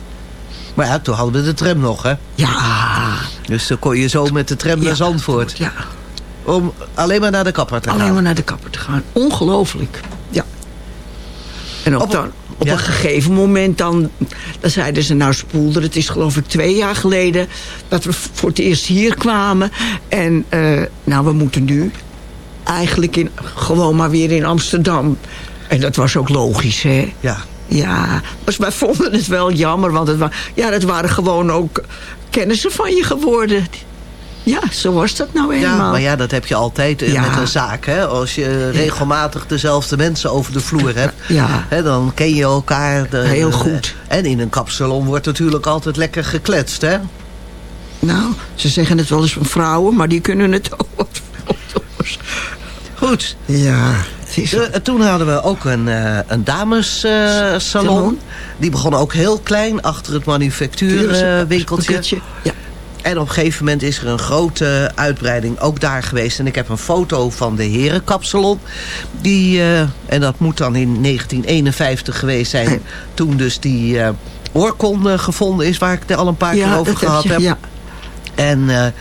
Maar ja, toen hadden we de tram nog, hè? Ja. Dus dan kon je zo met de tram naar Zandvoort. Ja. Om alleen maar naar de kapper te Alleen gaan. maar naar de kapper te gaan. Ongelooflijk. Ja. En op, Op- dan, op ja. een gegeven moment dan, dan zeiden ze... nou Spoelder, het is geloof ik twee jaar geleden... dat we voor het eerst hier kwamen. En eh, nou, we moeten nu eigenlijk in, gewoon maar weer in Amsterdam. En dat was ook logisch, hè? Ja. Ja, dus wij vonden het wel jammer, want het, wa ja, dat waren gewoon ook kennissen van je geworden. Ja, zo was dat nou eenmaal. Ja, maar ja, dat heb je altijd eh, Ja. met een zaak. Hè? Als je regelmatig dezelfde mensen over de vloer hebt... Ja. Hè, dan ken je elkaar. De, Heel goed. En in een kapsalon wordt natuurlijk altijd lekker gekletst, hè? Nou, ze zeggen het wel eens van vrouwen, maar die kunnen het ook Goed. Ja. Eh, toen hadden we ook een, eh een damessalon. Salon. Die begon ook heel klein, achter het manufactuurwinkeltje. Winkeltje, Ja. En op een gegeven moment is er een grote uitbreiding ook daar geweest. En ik heb een foto van de herenkapsalon. Die, eh, en dat moet dan in 1951 geweest zijn. Toen dus die eh, oorkon eh, gevonden is... waar ik het al een paar Ja, keer over heb gehad je, heb. ja. En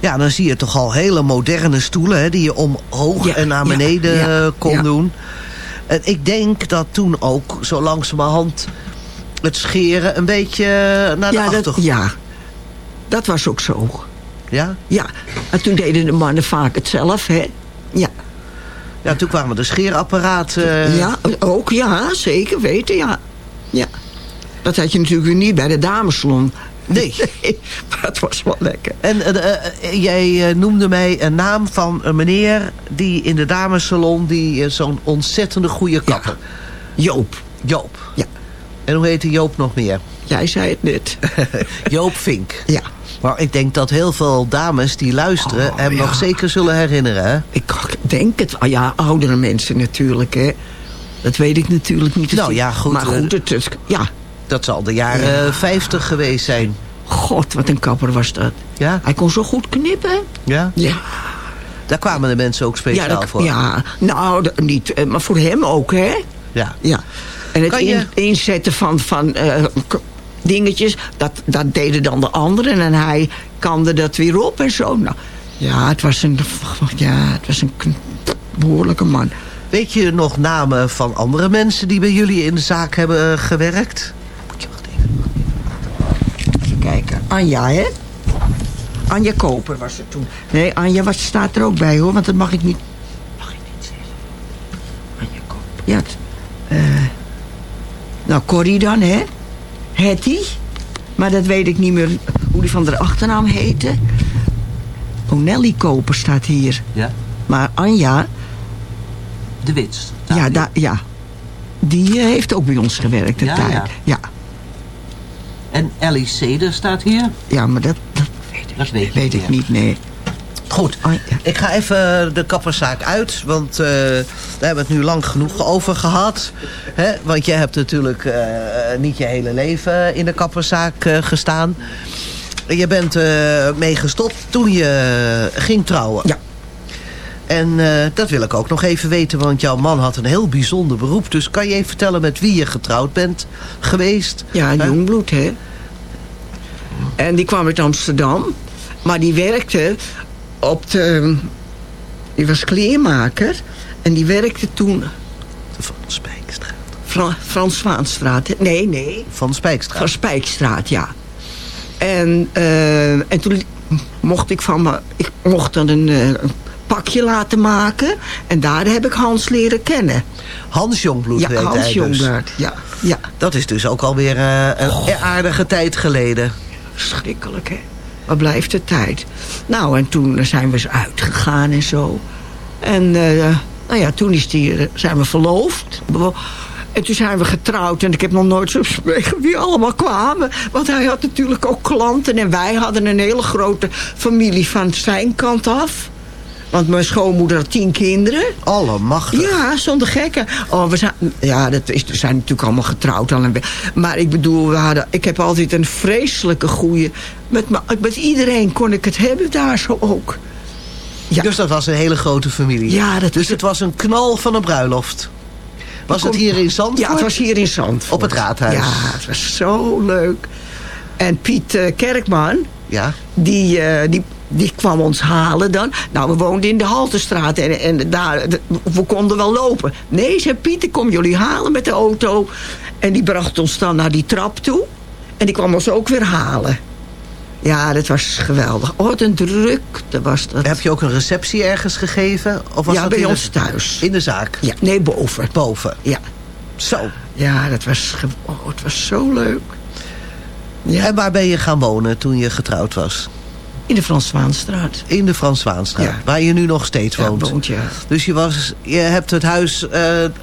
ja, dan zie je toch al hele moderne stoelen... Hè, die je omhoog Ja, en naar beneden kon doen. En ik denk dat toen ook zo langzamerhand het scheren... een beetje naar de ja, achtergrond... dat, ja, dat was ook zo. Ja? Ja, en toen deden de mannen vaak het zelf, hè. Ja. Ja, toen kwamen de scheerapparaten... Ja, ook, ja, zeker weten, ja. Ja. Dat had je natuurlijk weer niet bij de damesalon. Nee. maar het was wel lekker. En eh, eh, jij eh, noemde mij een naam van een meneer die in de damesalon die zo'n ontzettende goede kapper. Joop. Joop. Ja. En hoe heette Joop nog meer? Jij zei het net. Joop Vink. Ja. Maar ik denk dat heel veel dames die luisteren Oh, hem ja. nog zeker zullen herinneren. Hè? Ik denk het. Ah, ja, oudere mensen natuurlijk, hè. Dat weet ik natuurlijk niet. Nou ja, goed, Maar goed, eh, het, het- ja. Dat zal de jaren Ja. 50 geweest zijn. God, wat een kapper was dat. Ja? Hij kon zo goed knippen. Ja? Ja. Daar kwamen de mensen ook speciaal ja, dat- voor. Ja, nou, niet. eh, Maar voor hem ook, hè. Ja. Ja. En het Kan je- in- inzetten van, van eh, dingetjes, dat, dat deden dan de anderen. En hij kamde dat weer op en zo. Nou, ja, het was een, ja, het was een behoorlijke man. Weet je nog namen van andere mensen die bij jullie in de zaak hebben eh, gewerkt? Even kijken. Anja, hè? Anja Koper was er toen. Nee, Anja was, staat er ook bij, hoor. Want dat mag ik niet... Mag ik niet zeggen. Anja Koper. Ja, het, eh, nou, Corrie dan, hè? Hetty. Maar dat weet ik niet meer hoe die van de achternaam heette. Nelly Koper staat hier. Ja. Maar Anja, De Wits. ja, da, ja, die eh, heeft ook bij ons gewerkt een Ja, tijd. ja. ja. En Ellie Seder staat hier. Ja, maar dat, dat Dat weet, je weet ik niet, nee. Goed, ik ga even de kapperszaak uit, want eh, daar hebben we het nu lang genoeg over gehad. Hè? Want jij hebt natuurlijk eh, niet je hele leven in de kapperszaak eh, gestaan. Je bent mee gestopt toen je ging trouwen. Ja. En dat wil ik ook nog even weten, want jouw man had een heel bijzonder beroep. Dus kan je even vertellen met wie je getrouwd bent geweest? Ja, jongbloed, hè. En die kwam uit Amsterdam. Maar die werkte op de... Die was kleermaker. En die werkte toen... De Van Spijkstraat. Fra Frans Zwaanstraat. Nee, nee. Van Spijkstraat. Van Spijkstraat, ja. En, eh, en toen mocht ik van me... Ik mocht dan een, eh, een pakje laten maken. En daar heb ik Hans leren kennen. Hans Jongbloed Ja, heet hij Hans dus. Jongbloed, ja. ja. Dat is dus ook alweer eh, een aardige tijd geleden. Schrikkelijk, hè? Blijft de tijd? Nou, en toen zijn we eens uitgegaan en zo. En eh, nou ja, toen is die, eh, zijn we verloofd. En toen zijn we getrouwd. En ik heb nog nooit zo spreken wie allemaal kwamen. Want hij had natuurlijk ook klanten. En wij hadden een hele grote familie van zijn kant af. Want mijn schoonmoeder had tien kinderen. Allemachtig. Ja, zonder gekken. Oh, we zijn, ja, dat is, we zijn natuurlijk allemaal getrouwd. Al maar ik bedoel, we hadden, ik heb altijd een vreselijke goede... Met, me- met iedereen kon ik het hebben daar zo ook. Dus dat was een hele grote familie. Ja, dat dus het was een knal van een bruiloft. Was het hier in Zandvoort? Ja, het was hier in Zandvoort. Op het raadhuis? Ja, het was zo leuk. En Piet eh, Kerkman, Ja. die, eh, die, die kwam ons halen dan. Nou, we woonden in de Haltestraat en, en daar, we konden wel lopen. Nee, zei Piet, ik kom jullie halen met de auto. En die bracht ons dan naar die trap toe. En die kwam ons ook weer halen. Ja, dat was geweldig. Oh, wat een druk dat was dat. Heb je ook een receptie ergens gegeven? Of was ja, dat bij ons de, thuis. In de zaak? Ja, nee, boven. Boven? Ja. Zo. Ja, dat was, oh, het was zo leuk. Ja. En waar ben je gaan wonen toen je getrouwd was? In de Frans Zwaanstraat. In de Frans Zwaanstraat. Ja. Waar je nu nog steeds Ja, woont. woont, ja. Dus je, was, je hebt het huis...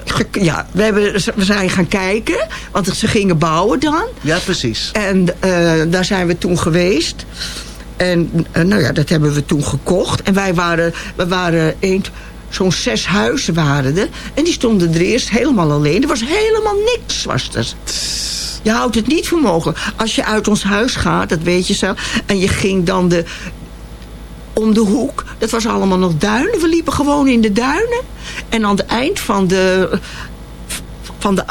Ge- Ja, we, hebben, we zijn gaan kijken, want ze gingen bouwen dan. ja, precies. En eh, daar zijn we toen geweest. En eh, nou ja, dat hebben we toen gekocht. En wij waren, we waren een, zo'n zes huizen waren er. En die stonden er eerst helemaal alleen. Er was helemaal niks, was er. Je houdt het niet voor mogelijk. Als je uit ons huis gaat, dat weet je zelf. En je ging dan de, om de hoek. Dat was allemaal nog duinen. We liepen gewoon in de duinen. En aan het eind van de, van de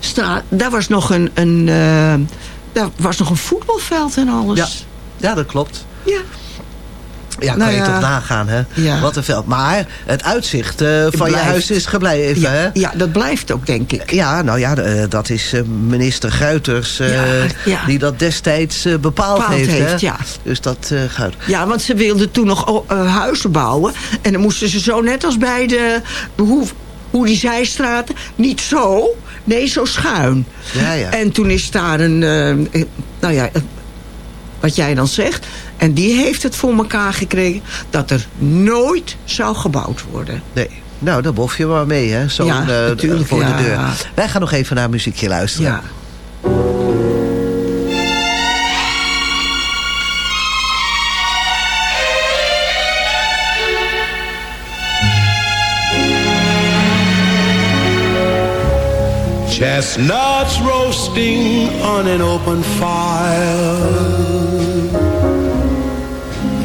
straat, daar was nog een, een, eh, daar was nog een voetbalveld en alles. Ja, ja dat klopt. Ja. Ja, kan Nou je ja. toch nagaan, hè? Ja. Wat een veld. Maar het uitzicht eh, van je huis is gebleven, Ja, hè? ja, dat blijft ook, denk ik. Ja, nou ja, eh, dat is eh, minister Guiters die dat destijds eh, bepaald, Bepaald heeft. heeft, hè? ja. Dus dat uh, gaat. Ja, want ze wilden toen nog oh, huizen bouwen. En dan moesten ze zo net als bij de... Hoe, hoe die zijstraten, niet zo, nee, zo schuin. Ja, ja. En toen is daar een... nou ja, wat jij dan zegt. En die heeft het voor elkaar gekregen... dat er nooit zou gebouwd worden. Nee. Nou, daar bof je maar mee, hè? Zo Ja, eh, natuurlijk, voor ja. de deur. Wij gaan nog even naar muziekje luisteren. Ja. Chestnuts roasting on an open fire.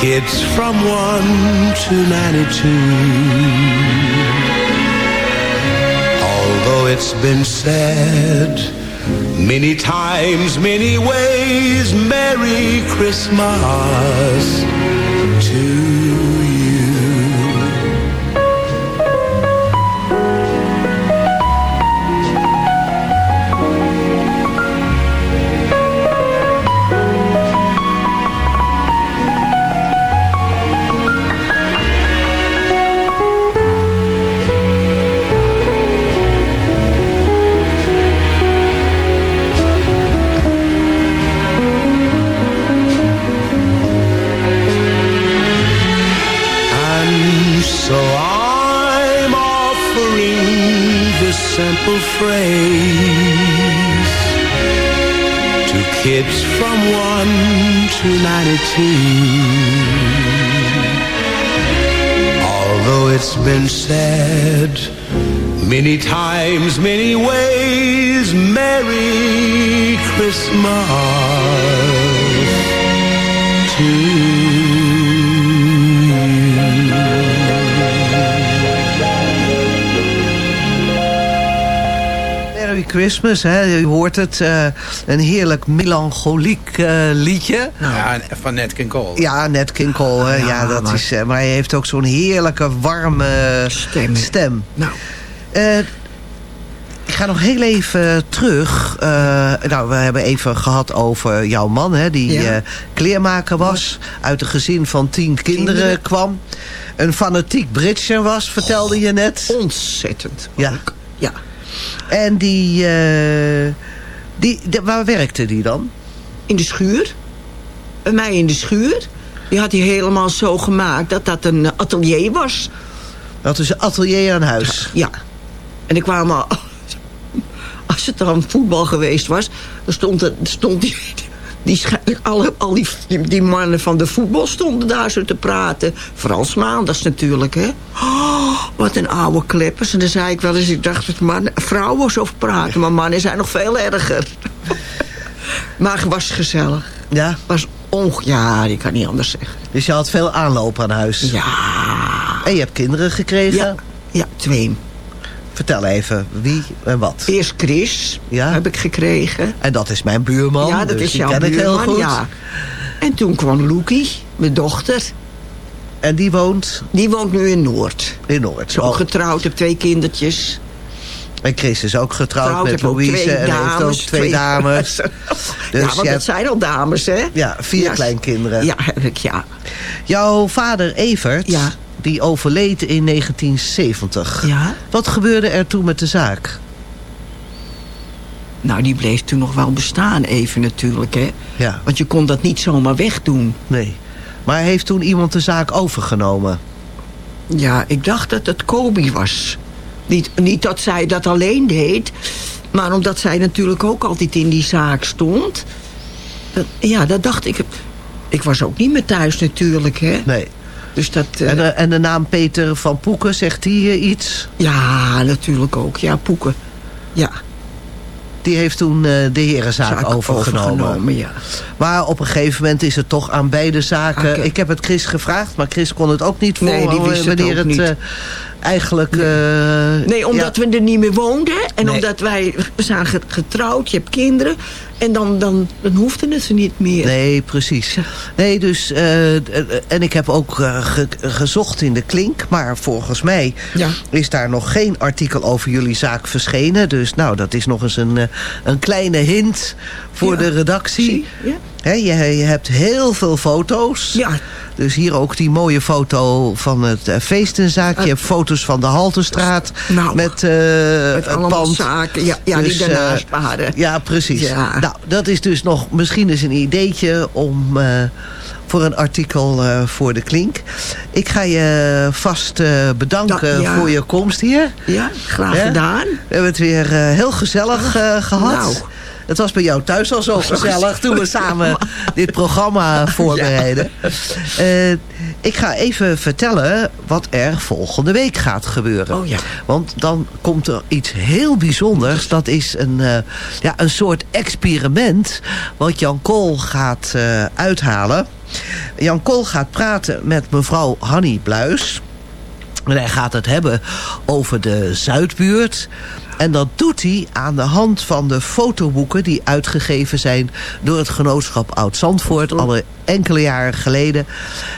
kids from 1 to 92. Although it's been said many times, many ways, Merry Christmas to you. Christmas, hè? U hoort het. eh, een heerlijk melancholiek eh, liedje. Ja, van Nat King Cole. Ja, Nat King Cole, hè. ja, dat maar- is... eh, maar hij heeft ook zo'n heerlijke, warme stem. Nou. Eh, ik ga nog heel even terug. Nou, we hebben even gehad over jouw man, hè, die Ja. kleermaker was. Uit een gezin van tien kinderen, Kinderen. kwam. Een fanatiek Britser was, vertelde je net. Ontzettend. Ja. Ja. En die, eh, die, de- waar werkte die dan? In de schuur. Bij mij in de schuur. Die had hij helemaal zo gemaakt dat dat een atelier was. Dat is een atelier aan huis. Ja. En ik kwam al... Als het dan voetbal geweest was... dan stond, er, stond die... die alle, al die, die, die mannen van de voetbal stonden daar zo te praten. Vooral 's maandags natuurlijk, hè. Oh, wat een oude kleppers. En dan zei ik wel eens... ik dacht dat man, vrouwen zo praten... maar mannen zijn nog veel erger. maar het was gezellig. Ja? was Oh, ja, ik kan niet anders zeggen. Dus je had veel aanloop aan huis. Ja. En je hebt kinderen gekregen? Ja, ja twee. Vertel even, wie en wat? Eerst Chris ja? heb ik gekregen. En dat is mijn buurman. Ja, dat dus is jouw ken ik heel buurman, goed. ja. En toen kwam Loekie, mijn dochter. En die woont? Die woont nu in Noord. In Noord. Zo Oh. getrouwd, heb twee kindertjes. En Chris is ook getrouwd Trouwt, met Louise en heeft ook twee, twee- dames. ja, Dus want je dat zijn al dames, hè? Ja, vier Ja, kleinkinderen. Ja, heb ik, ja. Jouw vader Evert, die overleed in 1970. Ja. Wat gebeurde er toen met de zaak? Nou, die bleef toen nog wel bestaan even natuurlijk, hè? Ja. Want je kon dat niet zomaar wegdoen. Nee. Maar heeft toen iemand de zaak overgenomen? Ja, ik dacht dat het Kobi was. Niet, niet dat zij dat alleen deed, maar omdat zij natuurlijk ook altijd in die zaak stond. Dat, ja, dat dacht ik. Ik was ook niet meer thuis natuurlijk, hè? Nee. Dus dat... eh, En, de, en de naam Peter van Poeken, zegt die eh, iets? Ja, natuurlijk ook. Ja, Poeken. Ja. Die heeft toen eh, de herenzaak Zaak overgenomen. overgenomen, ja. Maar op een gegeven moment is het toch aan beide zaken... Ik heb het Chris gevraagd, maar Chris kon het ook niet voor. Nee, die wist wanneer het niet. Eigenlijk... eh, Nee, omdat ja, we er niet meer woonden. En Nee. omdat wij... We zijn ge- getrouwd, je hebt kinderen. En dan, dan, dan hoefde het ze niet meer. Nee, precies. Nee, dus... eh, eh, en ik heb ook ge- gezocht in de klink. Maar volgens mij Ja. is daar nog geen artikel over jullie zaak verschenen. Dus nou, dat is nog eens een, een kleine hint voor Ja. de redactie. Zie, ja. Je, je hebt heel veel foto's. Ja. Dus hier ook die mooie foto van het eh, feestenzaak. Je hebt foto's van de Haltestraat. Nou, met, eh, Met het allemaal pand. zaken ja, ja, Dus, die eh, daarnaast waren. Ja, precies. Ja. Nou, dat is dus nog misschien eens een ideetje om... eh, voor een artikel eh, voor de Klink. Ik ga je vast eh, bedanken ja. voor je komst hier. Ja, graag gedaan. We hebben het weer eh, heel gezellig eh, gehad. Nou. Het was bij jou thuis al zo gezellig toen we samen dit programma voorbereiden. Eh, ik ga even vertellen wat er volgende week gaat gebeuren. Oh ja. Want dan komt er iets heel bijzonders. Dat is een, eh, ja, een soort experiment wat Jan Kool gaat eh, uithalen. Jan Kool gaat praten met mevrouw Hanny Bluis. En hij gaat het hebben over de Zuidbuurt. En dat doet hij aan de hand van de fotoboeken... die uitgegeven zijn door het genootschap Oud-Zandvoort... al enkele jaren geleden.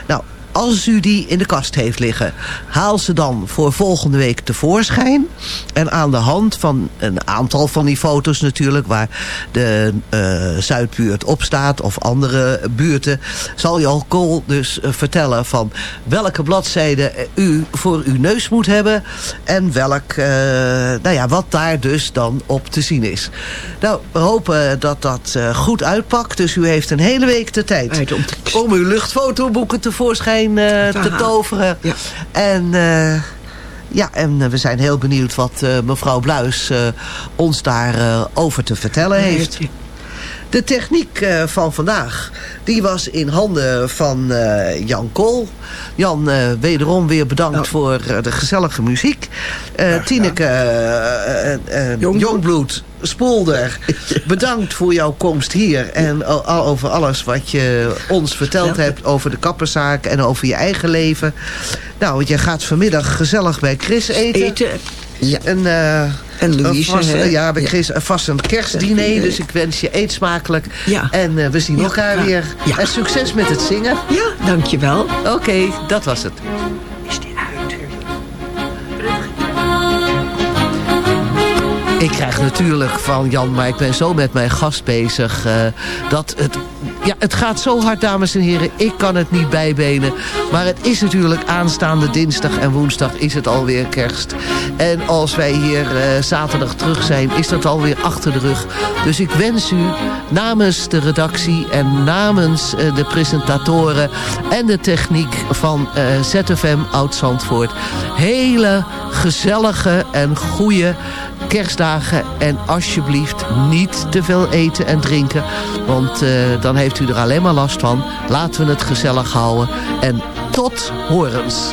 Nou, als u die in de kast heeft liggen... haal ze dan voor volgende week tevoorschijn. En aan de hand van een aantal van die foto's natuurlijk... waar de eh, Zuidbuurt op staat of andere buurten... zal Jan Kool dus eh, vertellen van welke bladzijde u voor uw neus moet hebben... en welk, eh, nou ja, wat daar dus dan op te zien is. Nou, we hopen dat dat goed uitpakt. Dus u heeft een hele week de tijd Uit om te- om uw luchtfotoboeken tevoorschijn eh, te toveren. Ja. En... eh, ja, en eh, we zijn heel benieuwd wat eh, mevrouw Bluis eh, ons daarover over te vertellen heeft. De techniek eh, van vandaag, die was in handen van eh, Jan Kool. Jan, eh, wederom weer bedankt voor de gezellige muziek. Tineke eh, Jongbloed, Spolder, bedankt voor jouw komst hier. En over alles wat je ons verteld hebt over de kapperszaak en over je eigen leven. Nou, want je gaat vanmiddag gezellig bij Chris eten. Eten. Ja. En, eh, En Louise, een vast, hè? ja, bij Ja. Chris een vast een kerstdiner. Ja. Dus ik wens je eet smakelijk. Ja. En eh, we zien Ja, elkaar ja. weer. Ja. En succes met het zingen. Ja, dankjewel. Oké, dat was het. Is die uit? Ik krijg natuurlijk van Jan, maar ik ben zo met mijn gast bezig. eh, dat het, ja, het gaat zo hard, dames en heren. Ik kan het niet bijbenen. Maar het is natuurlijk aanstaande dinsdag en woensdag is het alweer kerst. En als wij hier eh, zaterdag terug zijn, is dat alweer achter de rug. Dus ik wens u namens de redactie en namens eh, de presentatoren... en de techniek van eh, ZFM Oud-Zandvoort... hele gezellige en goede kerstdagen. En alsjeblieft niet te veel eten en drinken. Want eh, dan heeft u er alleen maar last van. Laten we het gezellig houden. En tot horens.